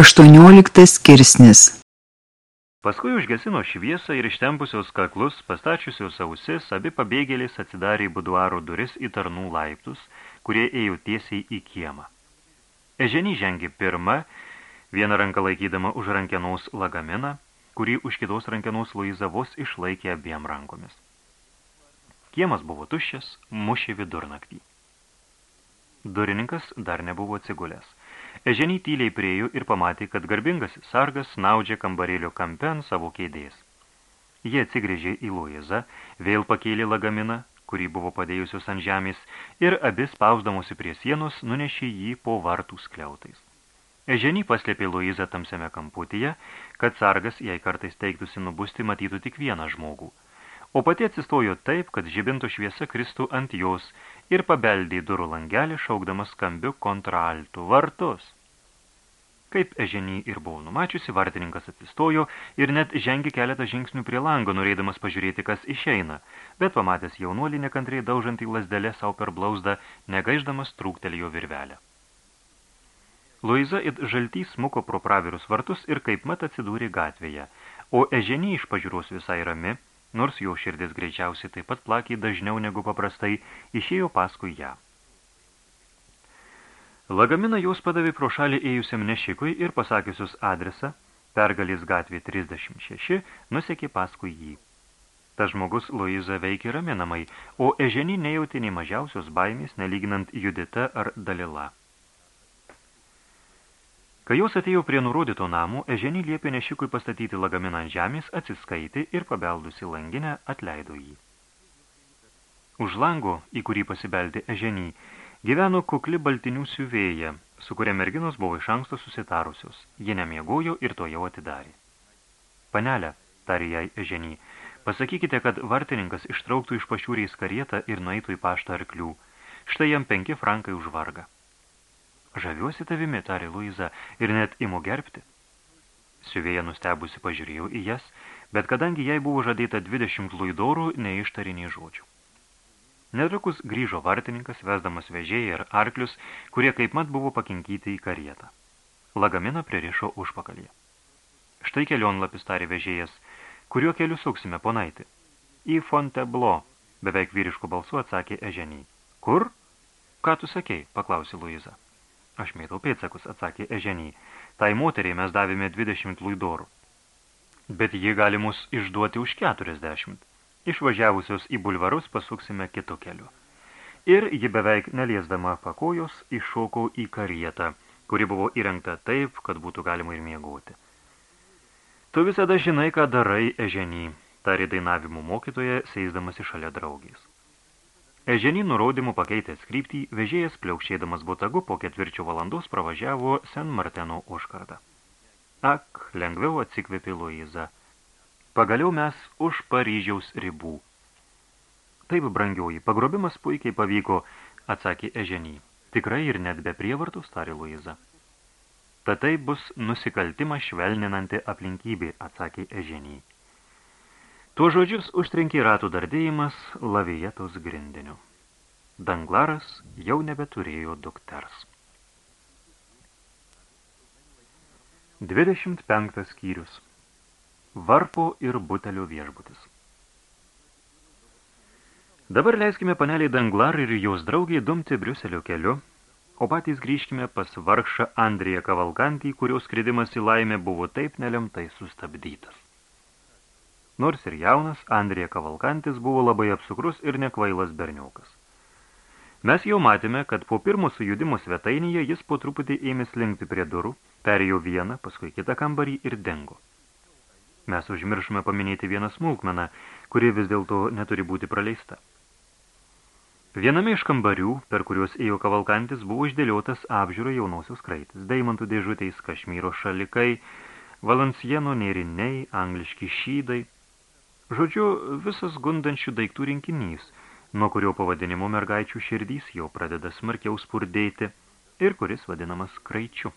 18 skirsnis Paskui užgesino šviesą ir ištempusios kaklus, pastačiusios ausis, abi pabėgėlės atsidarė buduaro duris į tarnų laiptus, kurie ėjo tiesiai į kiemą. Eženį žengė pirma, vieną ranką laikydama už rankenos lagaminą, kurį už kitos rankenos Luiza vos išlaikė abiem rankomis. Kiemas buvo tuščias, mušė vidurnaktį. Durininkas dar nebuvo atsigulęs. Eženį tyliai priejo ir pamatė, kad garbingas sargas snaudžia kambarėlio kampe ant savo kėdės. Jie atsigrėžė į Luizą, vėl pakėlė lagaminą, kurį buvo padėjusios ant žemės, ir abi spausdamosi prie sienos nunešė jį po vartų skliautais. Eženį paslėpė Luizą tamsiame kamputyje, kad sargas, jei kartais teiktųsi nubusti, matytų tik vieną žmogų. O pati atsistojo taip, kad žibinto šviesa kristų ant jos ir pabeldė į durų langelį, šaukdamas skambiu kontraltų vartus. Kaip eženį ir buvo numačiusi, vartininkas atsistojo ir net žengė keletą žingsnių prie lango, norėdamas pažiūrėti, kas išeina, bet pamatęs jaunuolį nekantriai daužantį lasdelę savo per blauzdą, negaiždamas trūktelėjo virvelę. Luiza it žaltys smuko pro pravirus vartus ir kaip mat atsidūrė gatvėje, o eženį iš pažiūros visai rami – nors jo širdis greičiausiai taip pat plakė dažniau negu paprastai, išėjo paskui ją. Lagaminą jos padavė pro šalį ėjusiam nešikui ir pasakiusius adresą, pergalės gatvė 36, nusekė paskui jį. Tas žmogus Luiza veikė raminamai, o eženį nejautė nei mažiausios baimės, nelyginant Judita ar Dalila. Kai jos atėjo prie nurodyto namų, Eženį liepė nešikui pastatyti lagaminą ant žemės, atsiskaitė ir pabeldusi langinę atleido jį. Už lango, į kurį pasibeldė Eženį, gyveno kukli baltinių siuvėja, su kuria merginos buvo iš anksto susitarusios. Ji nemiegojo ir to jau atidarė. Panelė, tarė jai Eženį, pasakykite, kad vartininkas ištrauktų iš pašiūrės karietą ir nueitų į paštą arklių. Štai jam penki frankai už vargą. Žaviuosi tavimi, tarė Luiza, ir net imu gerbti. Siuvėja nustebusi pažiūrėjau į jas, bet kadangi jai buvo žadėta 20 luidorų, neištari nei žodžių. Netrukus grįžo vartininkas, vesdamas vežėjai ir arklius, kurie kaip mat buvo pakinkyti į karietą. Lagaminą pririšo užpakalį. Štai kelionlapis tarė vežėjas, kuriuo keliu suksime ponaitį. Į Fonteblo, beveik vyriškų balsų atsakė Eženį. Kur? Ką tu sakei, paklausė Luiza. Aš mėtau pėtsakus, atsakė Eženį. Tai moteriai mes davėme 20 luidorų. Bet ji gali mus išduoti už 40. Išvažiavusios į bulvarus pasuksime kitu keliu. Ir ji beveik neliesdama pakojos iššokau į karietą, kuri buvo įrengta taip, kad būtų galima ir miegoti. Tu visada žinai, ką darai, Eženį, tarė dainavimų mokytoje, seisdamas šalia draugės. Eženį nurodymų pakeitęs kryptį, vežėjas pliaukšėdamas botagu po ketvirčio valandos pravažiavo Sen Marteno užkardą. Ak, lengviau atsikvėpė Luiza. Pagaliau mes už Paryžiaus ribų. Taip, brangioji, pagrobimas puikiai pavyko, atsakė Eženį. Tikrai ir net be prievartų, starė Luiza. Tad tai bus nusikaltimas švelninanti aplinkybė, atsakė Eženį. Tuo žodžius užtrenkė ratų dardėjimas lavietos grindiniu. Danglaras jau nebeturėjo dukters. 25 skyrius Varpo ir butelio viešbutis Dabar leiskime paneliai Danglar ir jos draugiai dumti Briuselio keliu, o patys grįžkime pas vargšą Andriją Kavalkantį, kurios skridimas į laimę buvo taip nelemtai sustabdytas. Nors ir jaunas, Andrija Kavalkantis buvo labai apsukrus ir nekvailas berniukas. Mes jau matėme, kad po pirmo sujudimo svetainėje jis po truputį ėmė slinkti prie durų, perėjo vieną, paskui kitą kambarį ir dengo. Mes užmiršome paminėti vieną smulkmeną, kuri vis dėlto neturi būti praleista. Viename iš kambarių, per kuriuos ėjo kavalkantis, buvo išdėliotas apžiūro jaunosios kraitis, deimantų dėžutės, kašmyro šalikai, valansieno nėriniai, angliški šydai – Žodžiu, visas gundančių daiktų rinkinys, nuo kurio pavadinimo mergaičių širdys jau pradeda smarkiau spurdėti ir kuris vadinamas kraičiu.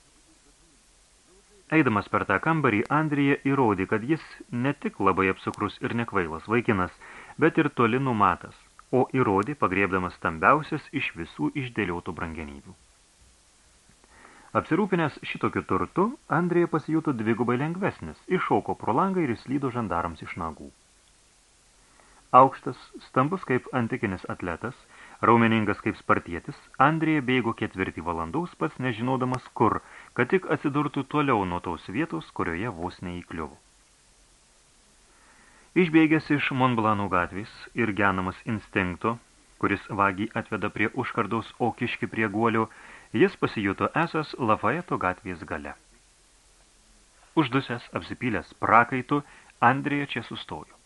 Eidamas per tą kambarį, Andrija įrodė, kad jis ne tik labai apsukrus ir nekvailas vaikinas, bet ir toli numatas, o įrodė pagriebdamas stambiausias iš visų išdėliotų brangenybių. Apsirūpinęs šitokiu turtu, Andrėja pasijuto dvigubai lengvesnis, iššauko pro langą ir įslydo žandarams iš nagų. Aukštas, stambus kaip antikinis atletas, raumeningas kaip spartietis, Andrėja bėgo ketvirtį valandaus, pats nežinodamas kur, kad tik atsidurtų toliau nuo tos vietos, kurioje vos neįkliuvo. Išbėgęs iš Monblano gatvės ir genamas instinkto, kuris vagį atveda prie užkardaus, o kiški prie guolio, jis pasijuto esas Lafaeto gatvės gale. Uždusęs, apsipylęs prakaitų, Andrėja čia sustojo.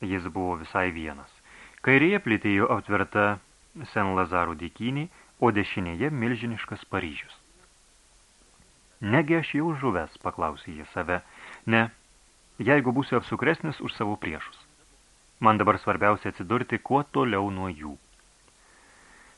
Jis buvo visai vienas. Kairėje plėtėjo aptverta Sen Lazarų dėkinį, o dešinėje milžiniškas Paryžius. Negi aš jau žuvęs, paklausė jie save. Ne, jeigu būsiu apsukresnis už savo priešus. Man dabar svarbiausia atsidurti kuo toliau nuo jų.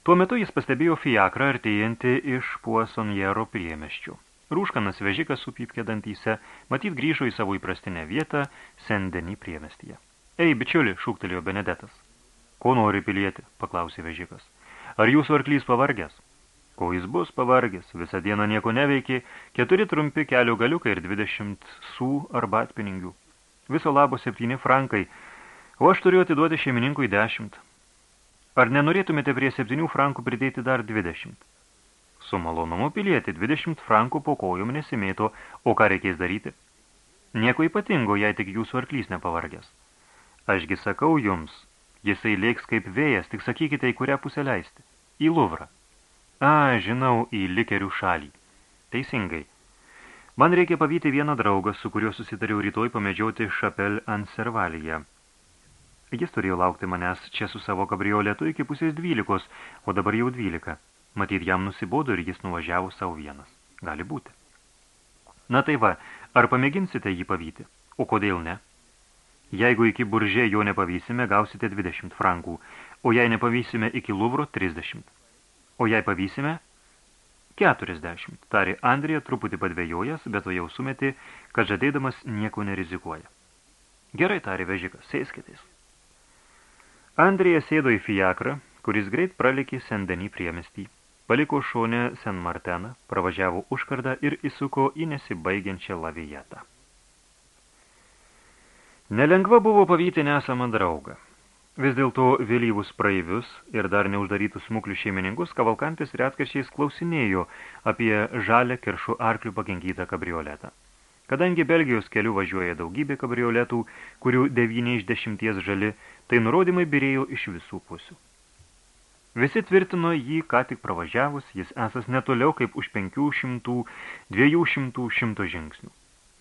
Tuo metu jis pastebėjo fiakrą artėjantį iš Puasonjero priemeščių. Rūškanas vežikas su pypkė dantyse, matyt grįžo į savo įprastinę vietą Sendenį priemestyje. Ei, bičiuli, šūktelėjo Benedetas. Ko nori pilieti, paklausė vežikas. Ar jūsų arklys pavargęs? Ko jis bus pavargęs, visą dieną nieko neveikė, keturi trumpi kelio galiukai ir dvidešimt sų arba atpiningių. Viso labo septyni frankai, o aš turiu atiduoti šeimininkui dešimt. Ar nenorėtumėte prie septynių frankų pridėti dar dvidešimt? Su malonumu pilieti, dvidešimt frankų po kojom nesimėto, o ką reikės daryti? Nieko ypatingo, jei tik jūsų arklys nepavargęs. Ašgi sakau jums, jisai lėks kaip vėjas, tik sakykite, į kurią pusę leisti. Į Luvrą. A, žinau, į likerių šalį. Teisingai. Man reikia pavyti vieną draugą, su kuriuo susitariau rytoj pamedžioti Šapel ant servalyje. Jis turėjo laukti manęs čia su savo kabrioletu iki pusės dvylikos, o dabar jau dvylika. Matyt, jam nusibodo ir jis nuvažiavo savo vienas. Gali būti. Na tai va, ar pamėginsite jį pavyti? O kodėl ne? Jeigu iki buržė jo nepavysime, gausite 20 frankų, o jei nepavysime iki Luvro 30. O jei pavysime? 40, tarė Andrija truputį padvėjojęs, bet to jau sumetė, kad žadėdamas nieko nerizikuoja. Gerai, tarė vežikas, sėskitės. Andrija sėdo į fiakrą, kuris greit pralikė Sendenį priemestį, paliko šonę Sen Marteną, pravažiavo užkardą ir įsuko į nesibaigiančią lavijetą. Nelengva buvo pavyti nesamą draugą. Vis dėlto vėlyvus praeivius ir dar neuždarytus smuklių šeimininkus kavalkantis retkarčiais klausinėjo apie žalę kiršų arklių pakenkytą kabrioletą. Kadangi Belgijos keliu važiuoja daugybė kabrioletų, kurių 9 iš 10 žali, tai nurodymai birėjo iš visų pusių. Visi tvirtino jį, ką tik pravažiavus, jis esas netoliau kaip už 500, 200, 100 žingsnių.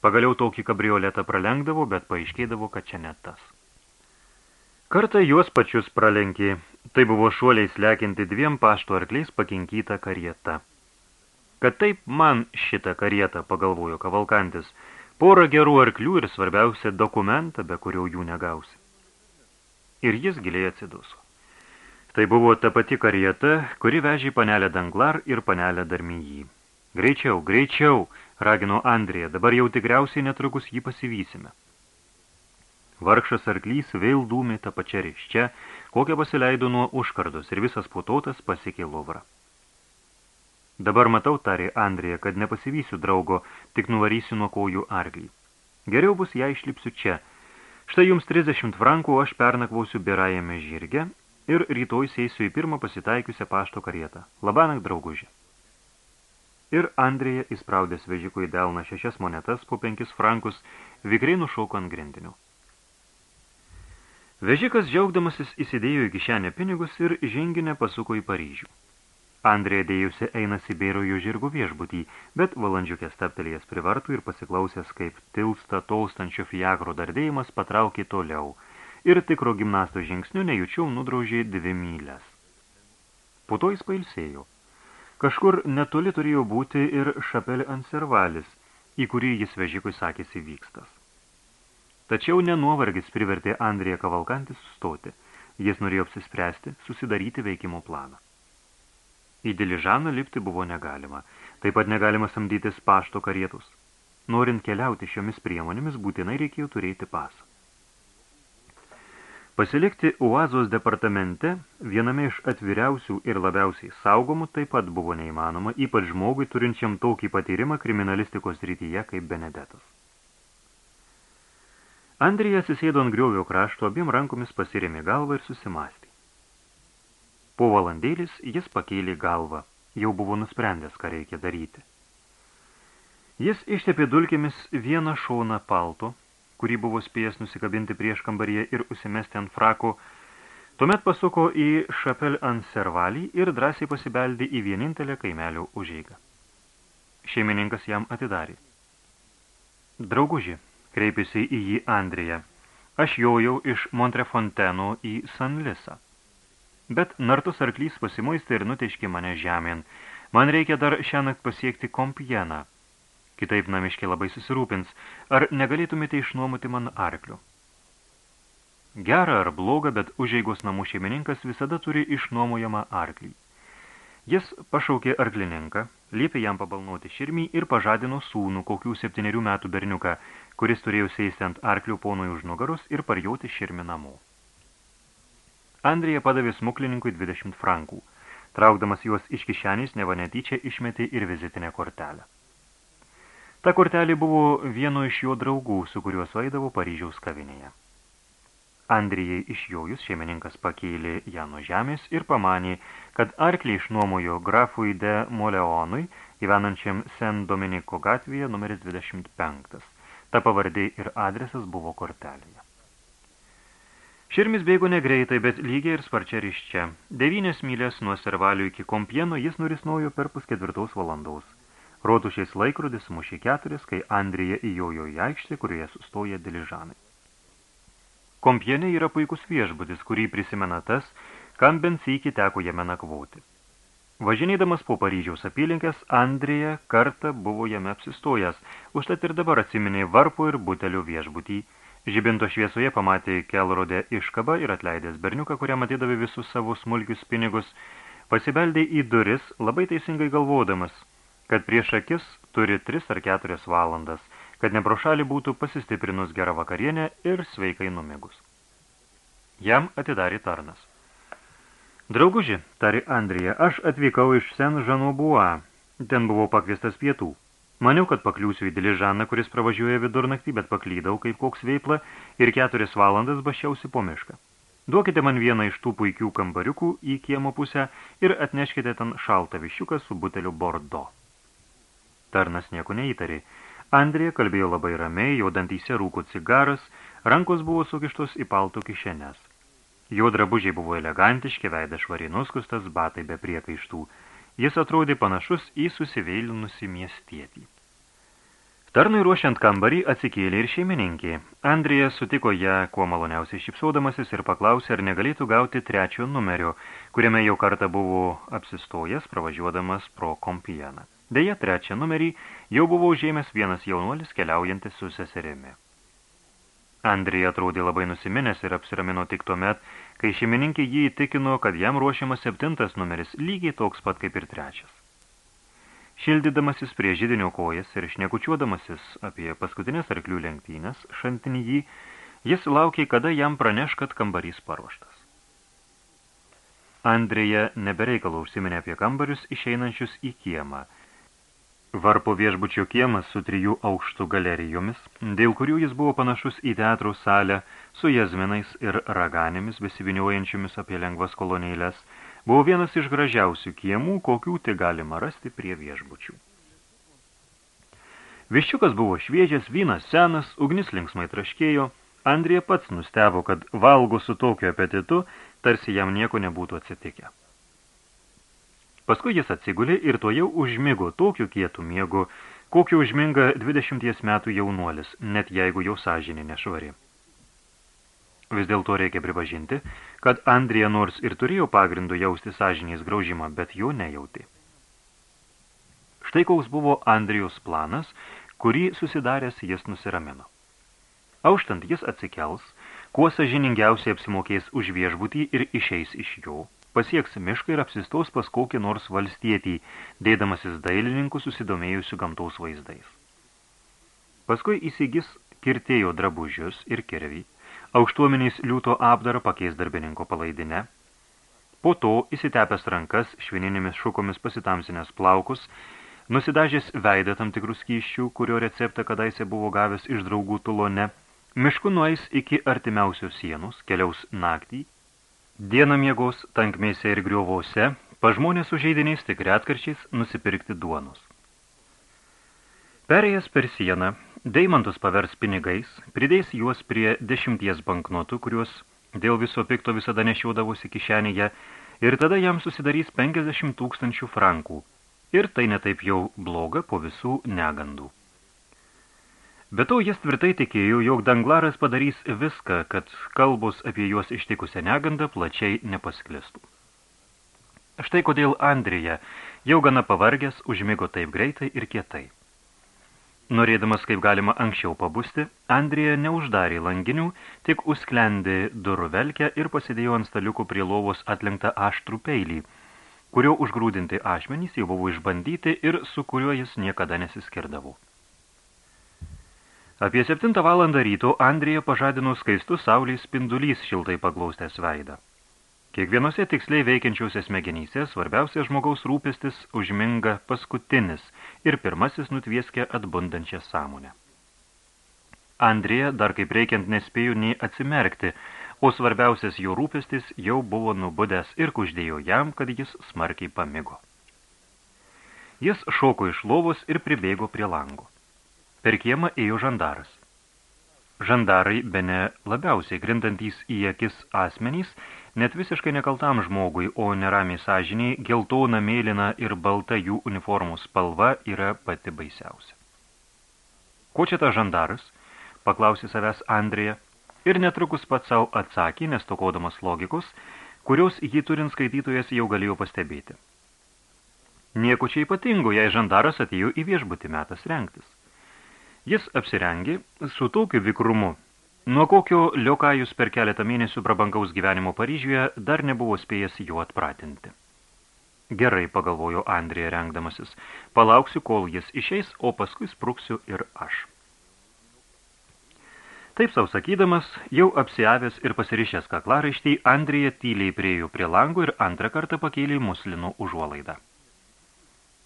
Pagaliau tokį kabrioletą pralenkdavo, bet paaiškėdavo, kad čia net tas. Kartą juos pačius pralenkė, tai buvo šuoliais lekinti dviem pašto arkliais pakinkyta karieta. Kad taip man šitą karietą, pagalvojo kavalkantis, porą gerų arklių ir svarbiausia dokumentą, be kurio jų negausi. Ir jis giliai atsiduso. Tai buvo ta pati karieta, kuri vežė panelę Danglar ir panelę Darmijį. Greičiau, greičiau, ragino Andrija, dabar jau tikriausiai netrukus jį pasivysime. Vargšas arklys vėl dūmė tą pačią riščią, kokią pasileido nuo užkardos ir visas putotas pasiekė Luvrą. Dabar matau, tarė Andrija, kad nepasivysiu draugo, tik nuvarysiu nuo kojų arklį. Geriau bus, jei išlipsiu čia. Štai jums 30 frankų, aš pernakvausiu berajame žirge ir rytoj seisiu į pirmą pasitaikiusią pašto karietą. Labanak, draugužė. Ir Andrija, įspraudęs vežiko į delną šešias monetas po penkis frankus, vikriai nušauko ant grindinių. Vežikas džiaugdamasis įsidėjo į kišenę pinigus ir ženginę pasuko į Paryžių. Andrėja dėjusi einasi bėrojo žirgų viešbutį, bet valandžiukės staptelėjęs privartų ir pasiklausęs, kaip tilsta tolstančio fiagro dardėjimas patraukė toliau ir tikro gimnasto žingsniu nejučiau nudraužė dvi mylės. Po to jis pailsėjo. Kažkur netoli turėjo būti ir šapelė anservalis, į kurį jis vežikui sakėsi vykstas. Tačiau nenuovargis privertė Andriją Kavalkantį sustoti. Jis norėjo apsispręsti, susidaryti veikimo planą. Į Diližaną lipti buvo negalima. Taip pat negalima samdytis pašto karietus. Norint keliauti šiomis priemonėmis, būtinai reikėjo turėti pasą. Pasilikti Uazos departamente viename iš atviriausių ir labiausiai saugomų taip pat buvo neįmanoma, ypač žmogui turinčiam tokį patyrimą kriminalistikos rytyje kaip Benedetas. Andrija atsisėdo ant griovio krašto, abiem rankomis pasirėmė galvą ir susimastė. Po valandėlis jis pakėlė galvą, jau buvo nusprendęs, ką reikia daryti. Jis ištepė dulkėmis vieną šoną palto, kurį buvo spėjęs nusikabinti prieš kambaryje ir užsimesti ant frako, tuomet pasuko į Šapel ant servalį ir drąsiai pasibeldė į vienintelę kaimelio užeigą. Šeimininkas jam atidarė. Drauguži, kreipėsi į jį Andrija, aš jojau iš Montrefonteno į Sanlisą. Bet nartus arklys pasimuistė ir nuteiškė mane žemėn. Man reikia dar šiąnakt pasiekti kompieną – Kitaip namiškė labai susirūpins. Ar negalėtumėte išnuomoti man arklių? Gerą ar blogą, bet užeigos namų šeimininkas visada turi išnuomojamą arklį. Jis pašaukė arklininką, liepė jam pabalnuoti širmį ir pažadino sūnų kokių septynerių metų berniuką, kuris turėjo sėsti ant arklių ponui už nugarus ir parjauti širmį namo. Andrija padavė smuklininkui 20 frankų. Traukdamas juos iš kišenės, neva netyčia išmetė ir vizitinę kortelę. Ta kortelė buvo vieno iš jo draugų, su kuriuo sueidavo Paryžiaus kavinėje. Andrijai išjojus šeimininkas pakėlė ją nuo žemės ir pamanė, kad arklį išnuomojo grafui de Moleonui, gyvenančiam Sen Dominiko gatvėje numeris 25. Ta pavardė ir adresas buvo kortelėje. Širmis bėgo negreitai, bet lygiai ir sparčia ryščia. Devynės mylės nuo servalių iki kompieno jis nurisnojo per pusketvirtaus valandaus. Rotušės laikrodis mušė keturis, kai Andrija įjojo į aikštę, kurioje sustoja diližanai. Kompienė yra puikus viešbutis, kurį prisimena tas, kam bent sykį teko jame nakvoti. Važinėdamas po Paryžiaus apylinkės, Andrija kartą buvo jame apsistojęs, užtat ir dabar atsiminė varpo ir butelio viešbutį. Žibinto šviesoje pamatė kelrodę iškabą ir atleidęs berniuką, kuriam atidavė visus savo smulkius pinigus, pasibeldė į duris, labai teisingai galvodamas – kad prieš akis turi 3 ar 4 valandas, kad nepro šalį būtų pasistiprinus gerą vakarienę ir sveikai numigus. Jam atidarė tarnas. Drauguži, tari Andrija, aš atvykau iš Sen Žanobua. Ten buvau pakviestas pietų. Maniau, kad pakliūsiu į Diližaną, kuris pravažiuoja vidurnaktį, bet paklydau kaip koks veipla ir keturias valandas bašiausi po mišką. Duokite man vieną iš tų puikių kambariukų į kiemo pusę ir atneškite ten šaltą višiuką su buteliu Bordo. Tarnas nieko neįtarė. Andrija kalbėjo labai ramiai, jo dantyse rūko cigaras, rankos buvo sukištos į paltų kišenės. Jo drabužiai buvo elegantiški, veidas švariai nuskustas, batai be priekaištų. Jis atrodė panašus į susiveilinusį miestietį. Tarnui ruošiant kambarį atsikėlė ir šeimininkė. Andrija sutiko ją kuo maloniausiai šipsaudamasis ir paklausė, ar negalėtų gauti trečio numerio, kuriame jau kartą buvo apsistojęs, pravažiuodamas pro kompijaną. Deja, trečią numerį jau buvo užėmęs vienas jaunuolis keliaujantis su seserimi. Andrija atrodė labai nusiminęs ir apsiramino tik tuomet, kai šeimininkė jį įtikino, kad jam ruošiamas septintas numeris lygiai toks pat kaip ir trečias. Šildydamasis prie židinio kojas ir šnekučiuodamasis apie paskutinės arklių lenktynės šantinį jis laukė, kada jam praneš, kad kambarys paruoštas. Andrija nebereikalo užsiminė apie kambarius išeinančius į kiemą – Varpo viešbučio kiemas su trijų aukštų galerijomis, dėl kurių jis buvo panašus į teatro salę su jazminais ir raganėmis besiviniojančiomis apie lengvas kolonėlės, buvo vienas iš gražiausių kiemų, kokių tai galima rasti prie viešbučių. Viščiukas buvo šviežias, vynas senas, ugnis linksmai traškėjo, Andrija pats nustebo, kad valgo su tokiu apetitu, tarsi jam nieko nebūtų atsitikę. Paskui jis atsigulė ir to jau užmigo tokiu kietų miegu, kokiu užminga 20 metų jaunuolis, net jeigu jau sąžinė nešvari. Vis dėlto reikia pripažinti, kad Andrija nors ir turėjo pagrindų jausti sąžinės graužimą, bet jo nejauti. Štai koks buvo Andrijos planas, kurį susidaręs jis nusiramino. Auštant jis atsikels, kuo sažiningiausiai apsimokės už viešbutį ir išeis iš jo, pasieks mišką ir apsistos pas kokį nors valstietį, dėdamasis dailininkų susidomėjusių gamtaus vaizdais. Paskui įsigis kirtėjo drabužius ir kirvį, aukštuomeniais liūto apdarą pakeis darbininko palaidinę, po to įsitepęs rankas, švininėmis šukomis pasitamsinės plaukus, nusidažęs veidą tam tikrų skyščių, kurio receptą kadaise buvo gavęs iš draugų tulone, mišku nueis iki artimiausios sienos, keliaus naktį, dieną miegos tankmėse ir griovose, pažmonės su žaidiniais tik retkarčiais nusipirkti duonos. Perėjęs per sieną, deimantus pavers pinigais, pridės juos prie dešimties banknotų, kuriuos dėl viso pikto visada nešiaudavosi kišenėje, ir tada jam susidarys 50 tūkstančių frankų. Ir tai netaip jau bloga po visų negandų. Be to jis tvirtai tikėjo, jog Danglaras padarys viską, kad kalbos apie juos ištikusią negandą plačiai nepasklistų. Štai kodėl Andrija, jau gana pavargęs, užmigo taip greitai ir kietai. Norėdamas kaip galima anksčiau pabusti, Andrija neuždarė langinių, tik užsklendė durų velkę ir pasidėjo ant staliukų prie lovos atlenktą aštrų peilį, kurio užgrūdinti ašmenys jau buvo išbandyti ir su kuriuo jis niekada nesiskirdavo. Apie 7 valandą ryto Andrija pažadino skaistus saulės spindulys šiltai paglaustęs veidą. Kiekvienose tiksliai veikiančiausiose smegenyse svarbiausias žmogaus rūpestis užminga paskutinis ir pirmasis nutvieskia atbundančią sąmonę. Andrija dar kaip reikiant nespėjo nei atsimerkti, o svarbiausias jo rūpestis jau buvo nubudęs ir kuždėjo jam, kad jis smarkiai pamigo. Jis šoko iš lovos ir pribėgo prie lango. Per kiemą ėjo žandaras. Žandarai, bene labiausiai grindantys į akis asmenys, Net visiškai nekaltam žmogui, o neramiai sąžiniai, geltona, mėlyna ir balta jų uniformų spalva yra pati baisiausia. Ko čia ta žandaras? Paklausė savęs Andrija ir netrukus pats savo atsakė, nestokodamas logikos, kurios jį turint skaitytojas jau galėjo pastebėti. Nieko čia ypatingo, jei žandaras atėjo į viešbutį metas rengtis. Jis apsirengė su tokiu vikrumu, Nuo kokio liokajus per keletą mėnesių prabangaus gyvenimo Paryžiuje dar nebuvo spėjęs jo atpratinti. Gerai, pagalvojo Andrija rengdamasis, palauksiu, kol jis išeis, o paskui spruksiu ir aš. Taip savo sakydamas, jau apsiavęs ir pasirišęs kaklaraištį, Andrija tyliai priejo prie lango ir antrą kartą pakėlė muslinų užuolaidą.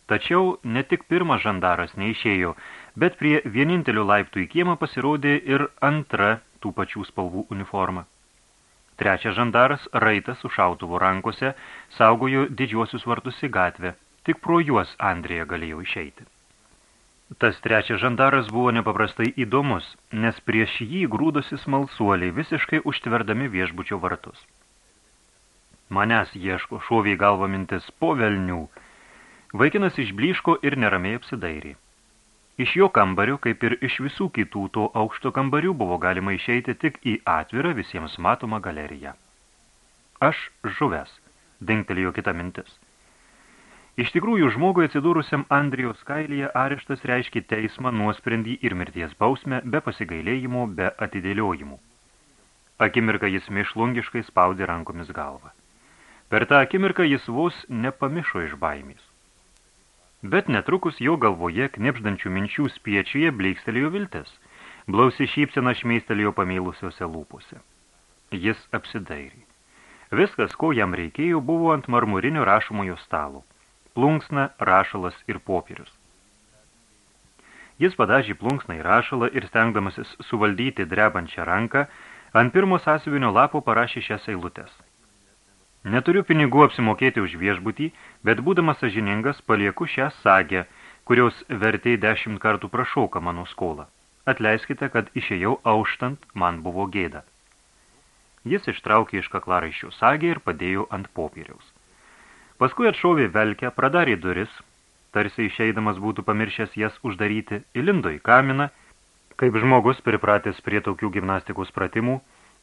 Tačiau ne tik pirmas žandaras neišėjo, bet prie vienintelių laiptų į kiemą pasirodė ir antra tų pačių spalvų uniformą. Trečias žandaras, raitas su šautuvu rankose, saugojo didžiuosius vartus į gatvę, tik pro juos Andrija galėjo išeiti. Tas trečias žandaras buvo nepaprastai įdomus, nes prieš jį grūdosi smalsuoliai visiškai užtverdami viešbučio vartus. Manęs ieško, šoviai galva mintis po velnių. Vaikinas išbliško ir neramiai apsidairė. Iš jo kambario, kaip ir iš visų kitų to aukšto kambarių, buvo galima išeiti tik į atvirą visiems matomą galeriją. Aš žuvęs, dingtelėjo kita mintis. Iš tikrųjų, žmogui atsidūrusiam Andrijos kailyje areštas reiškia teismą, nuosprendį ir mirties bausmę be pasigailėjimų, be atidėliojimų. Akimirką jis mišlungiškai spaudė rankomis galvą. Per tą akimirką jis vos nepamišo iš baimės. Bet netrukus jo galvoje knipždančių minčių spiečiuje bleikstelėjo viltis. Blausi šypsena šmeistelėjo pamėlusiuose lūpose. Jis apsidairė. Viskas, ko jam reikėjo, buvo ant marmurinio rašomojo stalo. Plunksna, rašalas ir popierius. Jis padažė plunksną į rašalą ir stengdamasis suvaldyti drebančią ranką, ant pirmo sąsiuvinio lapo parašė šias eilutes – Neturiu pinigų apsimokėti už viešbutį, bet būdamas sažiningas palieku šią sagę, kurios vertė dešimt kartų prašauka mano skolą. Atleiskite, kad išėjau auštant, man buvo gėda. Jis ištraukė iš kaklaraiščių sagę ir padėjo ant popieriaus. Paskui atšovė velkę, pradarė duris, tarsi išeidamas būtų pamiršęs jas uždaryti, įlindo į kaminą, kaip žmogus pripratęs prie tokių gimnastikos pratimų,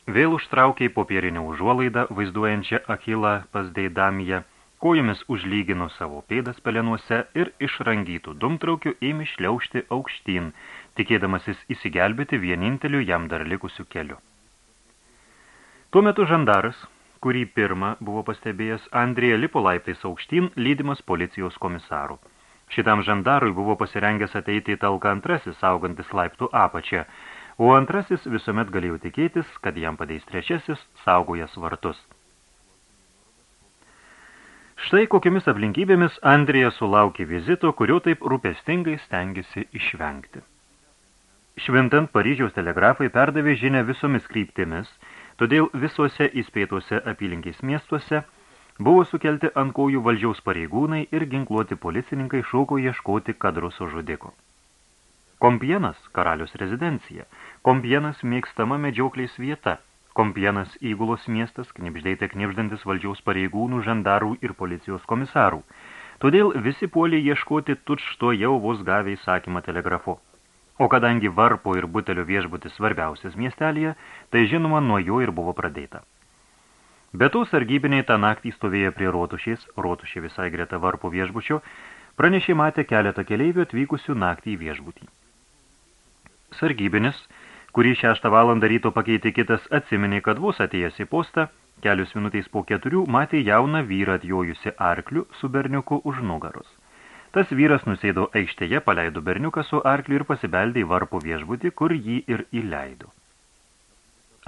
Vėl užtraukė popierinę užuolaidą, vaizduojančią Achilą pas Deidamiją, kojomis užlygino savo pėdas pelenuose ir iš rangytų dumtraukių ėmė šliaužti aukštyn, tikėdamasis įsigelbėti vieninteliu jam dar likusiu keliu. Tuo metu žandaras, kurį pirmą buvo pastebėjęs, Andrija lipo laiptais aukštyn, lydimas policijos komisarų. Šitam žandarui buvo pasirengęs ateiti į talką antrasis, saugantis laiptų apačią, o antrasis visuomet galėjo tikėtis, kad jam padeis trečiasis saugojas vartus. Štai kokiamis aplinkybėmis Andrija sulaukė vizito, kurio taip rūpestingai stengiasi išvengti. Šventant Paryžiaus telegrafai perdavė žinę visomis kryptimis, todėl visuose įspėtuose apylinkiais miestuose buvo sukelti ant kojų valdžiaus pareigūnai ir ginkluoti policininkai šauko ieškoti kadruso žudiko. Kompienas – karalius rezidencija, Kompienas – mėgstama medžiokliais vieta, Kompienas – įgulos miestas, knipždėte knipždantis valdžiaus pareigūnų, žandarų ir policijos komisarų. Todėl visi puolė ieškoti tučto jau vos gavę įsakymą telegrafu. O kadangi varpo ir butelio viešbutis svarbiausias miestelėje, tai žinoma nuo jo ir buvo pradėta. Be to sargybiniai tą naktį stovėjo prie rotušės, rotušė visai greta varpo viešbučio, pranešė matė keletą keleivių atvykusių naktį į viešbutį. Sargybinis, kurį šeštą valandą ryto pakeitė kitas, atsiminė, kad vos atėjęs į postą, kelius minutės po keturių matė jauną vyrą atjojusi arkliu su berniuku už nugaros. Tas vyras nusėdo aikštėje, paleido berniuką su arkliu ir pasibeldė į varpo viešbutį, kur jį ir įleido.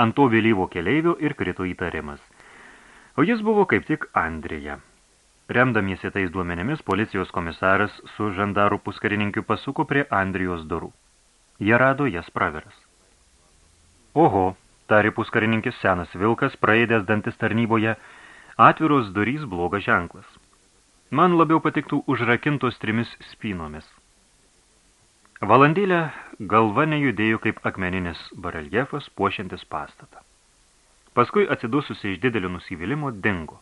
Ant to vėlyvo keleivio ir krito įtarimas. O jis buvo kaip tik Andrija. Remdamiesi tais duomenimis, policijos komisaras su žandarų puskarininkiu pasuko prie Andrijos durų. Jie rado jas praveras. Oho, tari puskarininkis senas vilkas, praeidęs dantis tarnyboje, atviros durys blogas ženklas. Man labiau patiktų užrakintos trimis spynomis. Valandėlę galva nejudėjo kaip akmeninis bareljefas puošiantis pastatą. Paskui atsidususi iš didelio nusivylimo dingo.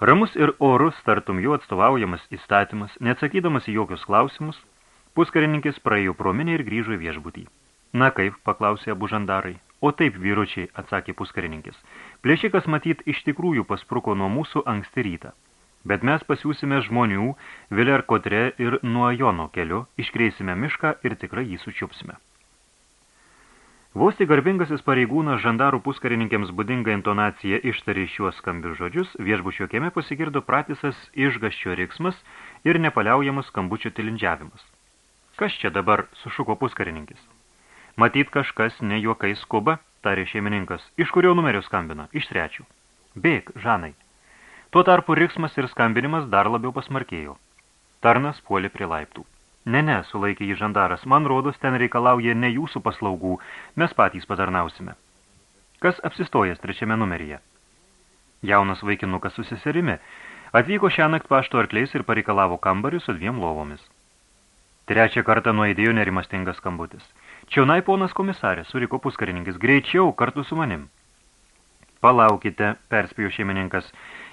Ramus ir orus, tartum jų atstovaujamas įstatymas, neatsakydamas į jokius klausimus, puskarininkis praėjo pro minę ir grįžo į viešbutį. Na kaip, paklausė abu žandarai. O taip, vyručiai, atsakė puskarininkis. Plėšikas matyt iš tikrųjų paspruko nuo mūsų anksti rytą. Bet mes pasiūsime žmonių Viler Kotre ir nuo Jono keliu, iškreisime mišką ir tikrai jį sučiupsime. Vos tik garbingasis pareigūnas žandarų puskarininkėms būdinga intonacija ištarė šiuos skambius žodžius, viešbučio kieme pasigirdo pratisas išgaščio riksmas ir nepaliaujamas skambučio tilindžiavimas. Kas čia dabar sušuko puskarininkis? Matyt, kažkas ne juokais skuba, tarė šeimininkas. Iš kurio numerio skambina? Iš trečių. Bėk, Žanai. Tuo tarpu riksmas ir skambinimas dar labiau pasmarkėjo. Tarnas puolė prie laiptų. Ne, ne, sulaikė jį žandaras, man rodos, ten reikalauja ne jūsų paslaugų, mes patys patarnausime. Kas apsistojęs trečiame numeryje? Jaunas vaikinukas su seserimi atvyko šią nakt pašto arkliais ir pareikalavo kambarį su dviem lovomis. Trečią kartą nuaidėjo nerimastingas skambutis. Čionai ponas komisarė, suriko puskarininkis, greičiau kartu su manim. Palaukite, perspėjo šeimininkas,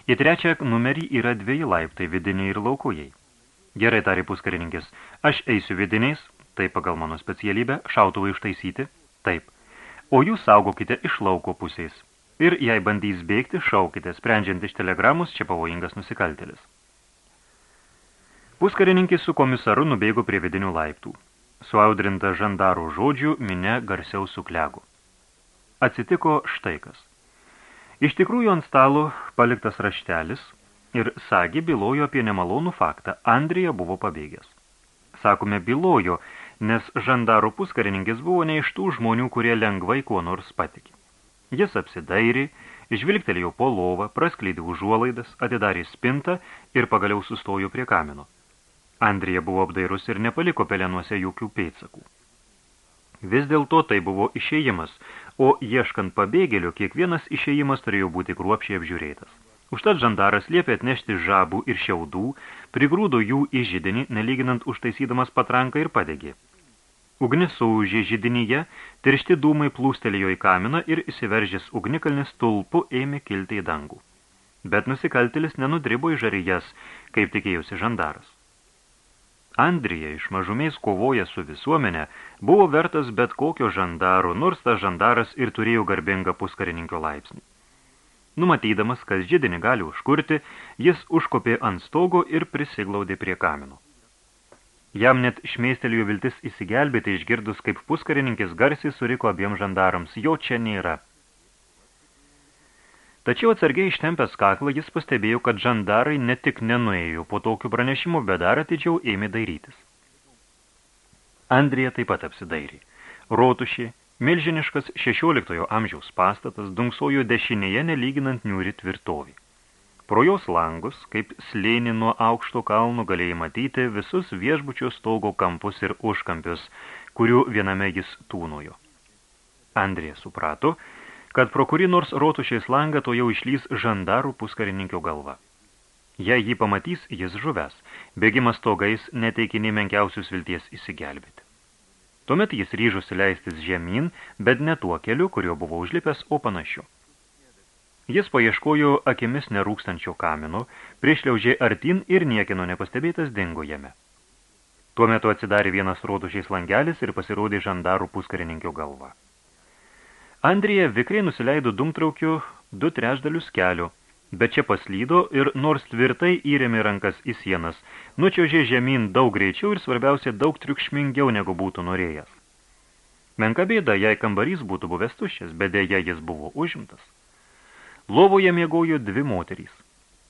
Į trečią numerį yra dviejai laiptai vidiniai ir laukujai. Gerai, tarė puskarininkis, aš eisiu vidiniais, tai pagal mano specialybę, šautuvai ištaisyti, taip. O jūs saugokite iš lauko pusės. Ir jei bandys bėgti, šaukite, sprendžiant iš telegramus, čia pavojingas nusikaltėlis. Puskarininkis su komisaru nubėgo prie vidinių laiptų. Suaudrinta žandarų žodžių, mine garsiau suklego. Atsitiko štai kas. Iš tikrųjų ant stalo paliktas raštelis ir Sagi bylojo apie nemalonų faktą. Andrija buvo pabėgęs. Sakome bylojo, nes žandarų puskarininkis buvo ne iš tų žmonių, kurie lengvai kuo nors patikė. Jis apsidairė, žvilgtelėjo po lovą, praskleidė užuolaidas, atidarė spintą ir pagaliau sustojo prie kamino. Andrija buvo apdairus ir nepaliko pelenuose jokių pėdsakų. Vis dėlto tai buvo išėjimas, o ieškant pabėgėlių, kiekvienas išėjimas turėjo būti kruopšiai apžiūrėtas. Užtat žandaras liepė atnešti žabų ir šiaudų, prigrūdo jų į židinį, nelyginant užtaisydamas patranką ir padegė. Ugnis saužė židinyje, tiršti dūmai plūstelėjo į kaminą ir įsiveržęs ugnikalnis tulpu ėmė kilti į dangų. Bet nusikaltelis nenudribo į žarijas, kaip tikėjusi žandaras. Andrija iš mažumiais kovoja su visuomenė, buvo vertas bet kokio žandaro, nors tas žandaras ir turėjo garbingą puskarininkio laipsnį. Numatydamas, kad židinį gali užkurti, jis užkopė ant stogo ir prisiglaudė prie kamino. Jam net šmeistelėjo viltis įsigelbėti išgirdus, kaip puskarininkis garsiai suriko abiem žandarams, jo čia nėra. Tačiau atsargiai ištempęs kaklą jis pastebėjo, kad žandarai ne tik nenuėjo po tokių pranešimų, bet dar atidžiau ėmė dairytis. Andrija taip pat apsidairė. Rotušė, milžiniškas 16 amžiaus pastatas, dunksojo dešinėje nelyginant niūri tvirtovį. Pro jos langus, kaip slėni nuo aukšto kalno, galėjai matyti visus viešbučio stogo kampus ir užkampius, kurių viename jis tūnojo. Andrija suprato, kad pro kurį nors rotušės langą to jau išlys žandarų puskarininkio galva. Jei jį pamatys, jis žuvęs, bėgimas togais neteikinė menkiausius vilties įsigelbėti. Tuomet jis ryžosi leistis žemyn, bet ne tuo keliu, kurio buvo užlipęs, o panašiu. Jis paieškojo akimis nerūkstančio kamino, priešliaužė artin ir niekino nepastebėtas dingo jame. Tuo metu atsidarė vienas rotušiais langelis ir pasirodė žandarų puskarininkio galva. Andrija vikriai nusileido dumtraukiu du trešdalius kelio, bet čia paslydo ir nors tvirtai įrėmė rankas į sienas, nučiaužė žemyn daug greičiau ir svarbiausia daug triukšmingiau negu būtų norėjęs. Menka bėda, jei kambarys būtų buvęs tuščias, bet dėja jis buvo užimtas. Lovoje miegojo dvi moterys.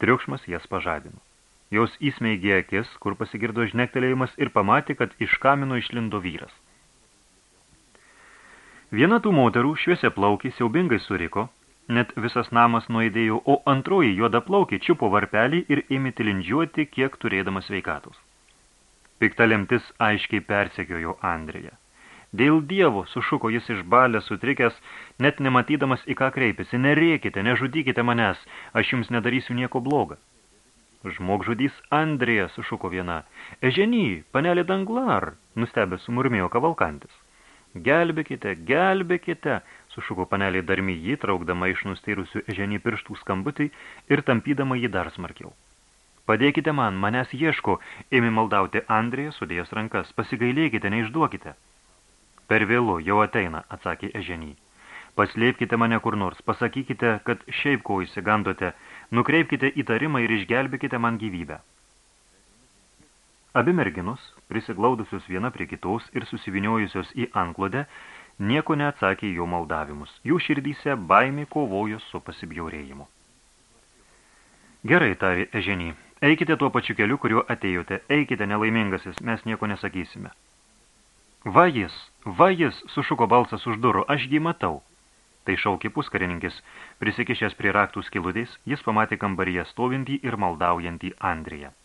Triukšmas jas pažadino. Jos įsmeigė akis, kur pasigirdo žnektelėjimas ir pamatė, kad iš kamino išlindo vyras. Viena tų moterų šviesia plaukį siaubingai suriko, net visas namas nuėdėjo, o antroji juoda plaukį čiupo varpelį ir ėmė tilindžiuoti, kiek turėdamas sveikatos. Pikta lemtis aiškiai persekiojo Andrėje. Dėl dievo, sušuko jis iš balę sutrikęs, net nematydamas į ką kreipėsi, nerėkite, nežudykite manęs, aš jums nedarysiu nieko blogą. Žmogžudys Andrėja, sušuko viena. Eženy, panelė Danglar, nustebė sumurmėjo kavalkantis. Gelbėkite, gelbėkite, sušuko panelė darmi jį, traukdama iš nusteirusių ženį pirštų skambutį ir tampydama jį dar smarkiau. Padėkite man, manęs ieško, ėmė maldauti Andrėja, sudėjęs rankas, pasigailėkite, neišduokite. Per vėlu, jau ateina, atsakė Eženį. Paslėpkite mane kur nors, pasakykite, kad šiaip ko įsigandote, nukreipkite įtarimą ir išgelbėkite man gyvybę. Abi merginos, prisiglaudusios viena prie kitos ir susiviniojusios į anklodę, nieko neatsakė jo maldavimus. Jų širdyse baimė kovojo su pasibjaurėjimu. Gerai, tarė Eženį, eikite tuo pačiu keliu, kuriuo atėjote, eikite nelaimingasis, mes nieko nesakysime. Va jis, va jis, sušuko balsas už durų, aš jį matau. Tai šaukė puskarininkis, prisikišęs prie raktų skiludės, jis pamatė kambaryje stovintį ir maldaujantį Andriją.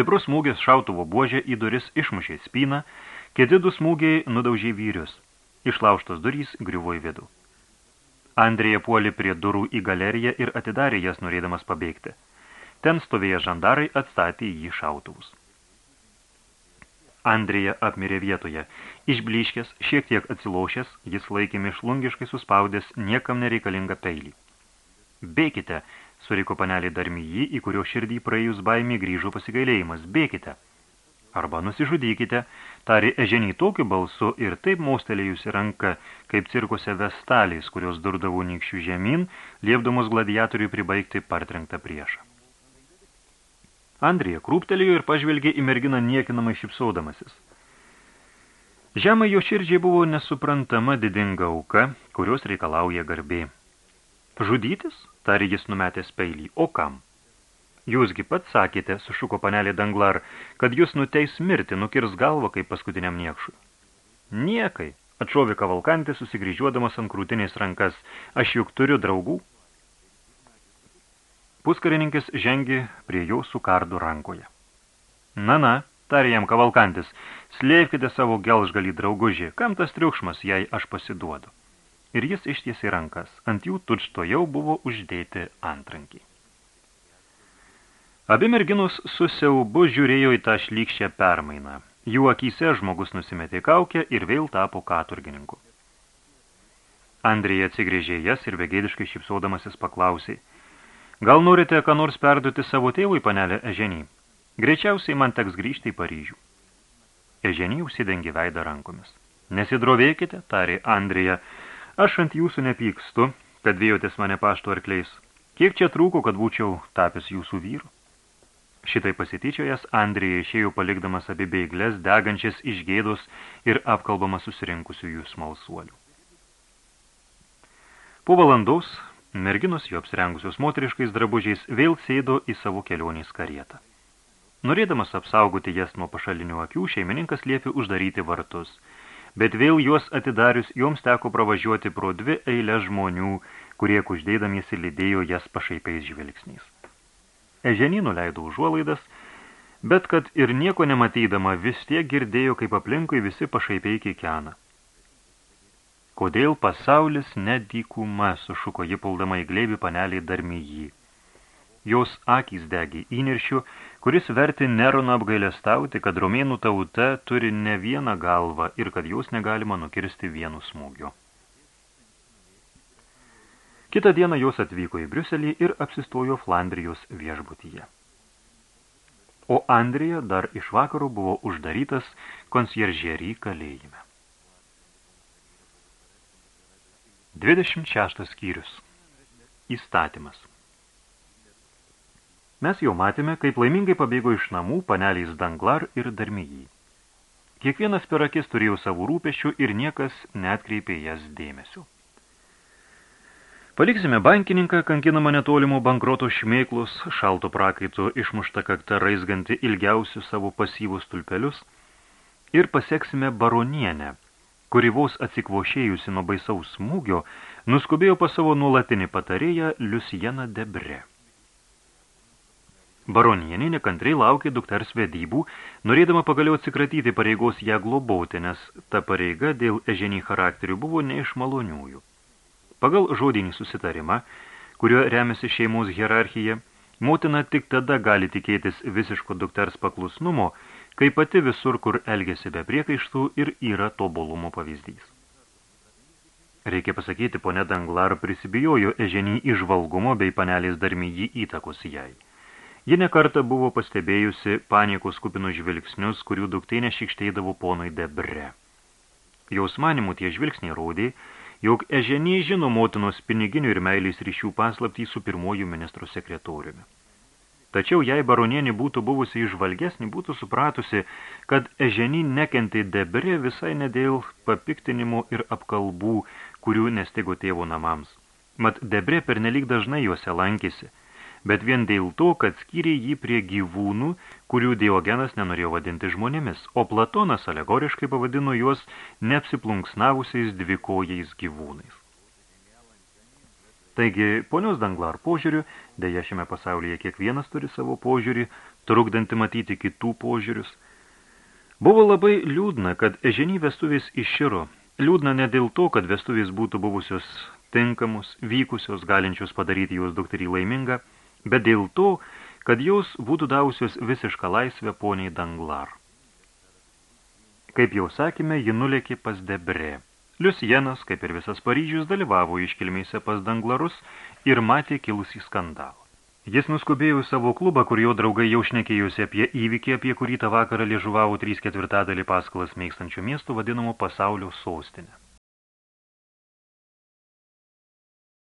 Stiprus smūgis šautuvo buožė į duris išmušė spyną, kiti du smūgiai nudaužė vyrius. Išlauštos durys griuvo į vidų. Andrėja puolė prie durų į galeriją ir atidarė jas norėdamas pabėgti. Ten stovėję žandarai atstatė jį šautuvus. Andrėja apmirė vietoje. Išbliškęs, šiek tiek atsilošęs, jis laikė mišlungiškai suspaudęs niekam nereikalingą peilį. Bėkite, suriko panelį darmyjį, į kurio širdį praėjus baimį grįžo pasigailėjimas. Bėkite. Arba nusižudykite, tari eženį tokiu balsu ir taip maustelėjusi ranka, kaip cirkose vestaliais, kurios durdavo nykščių žemyn, liepdamos gladiatoriui pribaigti partrenktą priešą. Andrija krūptelėjo ir pažvelgė į merginą niekinamai šipsaudamasis. Žemai jo širdžiai buvo nesuprantama didinga auka, kurios reikalauja garbė. Žudytis? tarė jis numetęs peilį. O kam? Jūsgi pats sakėte, sušuko panelė Danglar, kad jūs nuteis mirti, nukirs galvą kaip paskutiniam niekšui. Niekai, atšovė kavalkantė, susigryžiuodamas ant krūtinės rankas, aš juk turiu draugų. Puskarininkis žengė prie jo su kardu rankoje. Na, na, tarė jam kavalkantis, slėpkite savo gelžgalį draugužį, kam tas triukšmas, jei aš pasiduodu ir jis ištiesė rankas. Ant jų tučto jau buvo uždėti antrankiai. Abi merginos su siaubu žiūrėjo į tą šlykščią permainą. Jų akyse žmogus nusimetė kaukę ir vėl tapo katurgininku. Andrija atsigrėžė jas ir vegėdiškai šipsodamasis paklausė. Gal norite, ką nors perduoti savo tėvui, panelė Eženį? Greičiausiai man teks grįžti į Paryžių. Eženį užsidengė veidą rankomis. Nesidrovėkite, tarė Andrija, Aš ant jūsų nepykstu, kad vėjotės mane pašto arkliais. Kiek čia trūko, kad būčiau tapęs jūsų vyru? Šitai pasityčiojas Andrija išėjo palikdamas abi beiglės, degančias iš gėdos ir apkalbamas susirinkusių jų smalsuolių. Po valandaus merginos jų apsirengusios moteriškais drabužiais vėl sėdo į savo kelionės karietą. Norėdamas apsaugoti jas nuo pašalinių akių, šeimininkas liepė uždaryti vartus – bet vėl juos atidarius joms teko pravažiuoti pro dvi eilės žmonių, kurie kuždėdamiesi lydėjo jas pašaipiais žvilgsniais. Eženį nuleido užuolaidas, bet kad ir nieko nematydama vis tiek girdėjo, kaip aplinkui visi pašaipiai kikena. Kodėl pasaulis nedykuma, sušuko ji puldama į glėbį panelį darmyjį. Jos akys degė įniršiu, kuris verti Neroną apgailestauti, kad romėnų tauta turi ne vieną galvą ir kad jos negalima nukirsti vienu smūgiu. Kitą dieną jos atvyko į Briuselį ir apsistojo Flandrijos viešbutyje. O Andrija dar iš vakaro buvo uždarytas konsjeržerį kalėjime. 26 skyrius. Įstatymas. Mes jau matėme, kaip laimingai pabėgo iš namų paneliais Danglar ir Darmijį. Kiekvienas per akis turėjo savų rūpešių ir niekas netkreipė jas dėmesių. Paliksime bankininką, kankinamą netolimų bankroto šmėklus, šalto prakaito išmušta kakta raizganti ilgiausius savo pasyvus tulpelius ir paseksime baronienę, kuri vos atsikvošėjusi nuo baisaus smūgio, nuskubėjo pas savo nuolatinį patarėją Liusieną Debre. Baronienė nekantriai laukė dukters vedybų, norėdama pagaliau atsikratyti pareigos ją globoti, nes ta pareiga dėl eženį charakterių buvo ne iš maloniųjų. Pagal žodinį susitarimą, kuriuo remiasi šeimos hierarchija, motina tik tada gali tikėtis visiško dukters paklusnumo, kai pati visur, kur elgėsi be priekaištų ir yra tobulumo pavyzdys. Reikia pasakyti, ponė Danglar prisibijojo eženį išvalgumo bei panelės darmyjį įtakos jai. Ji nekarta buvo pastebėjusi paniekos kupinus žvilgsnius, kurių duktė nešikštėdavo ponui Debre. Jaus manimų tie žvilgsniai rodė, jog eženį žino motinos piniginių ir meilės ryšių paslaptį su pirmojų ministro sekretoriumi. Tačiau jei baronienė būtų buvusi išvalgesnį, būtų supratusi, kad eženį nekentė Debre visai ne dėl papiktinimų ir apkalbų, kurių nestigo tėvo namams. Mat Debre pernelyg dažnai juose lankėsi – bet vien dėl to, kad skyrė jį prie gyvūnų, kurių Diogenas nenorėjo vadinti žmonėmis, o Platonas alegoriškai pavadino juos neapsiplunksnavusiais dvikojais gyvūnais. Taigi, ponios Danglar požiūriu, dėja šiame pasaulyje kiekvienas turi savo požiūrį, trukdantį matyti kitų požiūrius. Buvo labai liūdna, kad eženį vestuvės iširo. Liūdna ne dėl to, kad vestuvės būtų buvusios tinkamus, vykusios, galinčius padaryti jos dukterį laimingą, bet dėl to, kad jos būtų davusios visišką laisvę poniai Danglar. Kaip jau sakėme, ji nulėkė pas Debre. Liusienas, kaip ir visas Paryžius, dalyvavo iškilmėse pas Danglarus ir matė kilusį skandalą. Jis nuskubėjo į savo klubą, kur jo draugai jau šnekėjusi apie įvykį, apie kurį tą vakarą liežuvavo 3 ketvirtadalį paskalas mėgstančių miestų vadinamo pasaulio sostinę.